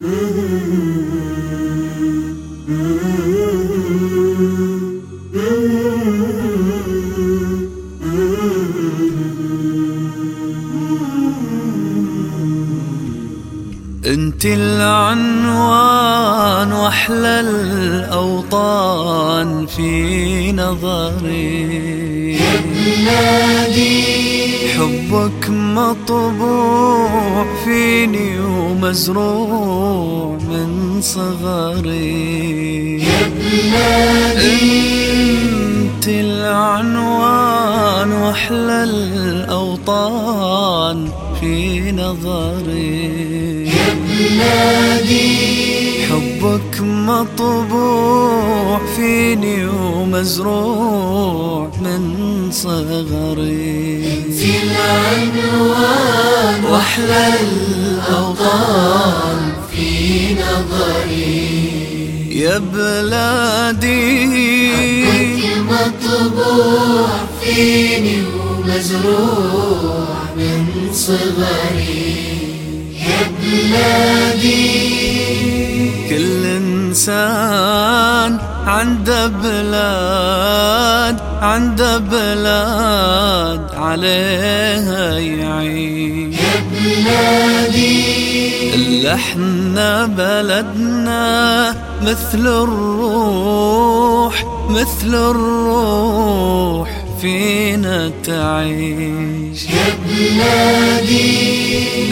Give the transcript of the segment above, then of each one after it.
انت العنوان. واحلى الأوطان في نظري. يا بلادي حبك مطبوع فيني ومزروع من صغري. يا بلادي أنت العنوان وأحلى الأوطان في نظري. يا بلادي حبك مطبوع فيني ومزروع من صغري. في العنوان وأحلى الأوطان في نظري. يا بلادي كنت مطبوع فيني ومزروع من صغري. يا بلادي. انسان عنده بلاد عنده بلاد عليها يعيش. يا بلادي. إلا إحنا بلدنا مثل الروح مثل الروح فينا تعيش. يا بلادي.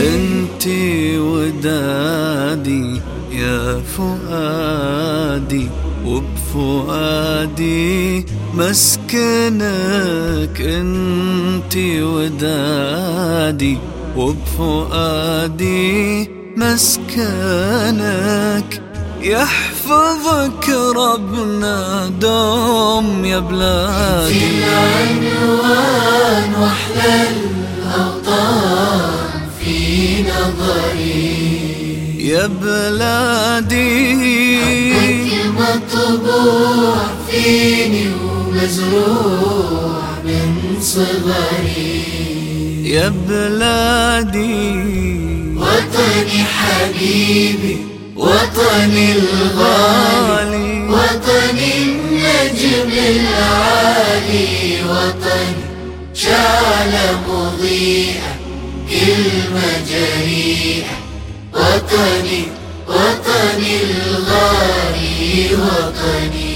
انتي ودادي يا فؤادي وبفؤادي مسكنك انتي ودادي. وبفؤادي مسكنك يحفظك ربنا دوم يا في بلادي العنوان واحلى الأوطان في نظري يا بلادي. كنت مطبوع فيني ومزروع من صغري. يا بلادي. وطني حبيبي وطني الغالي وطني النجم العالي وطني شعلة مضيئة كلمة جريئة وطني وطني الغالي وطني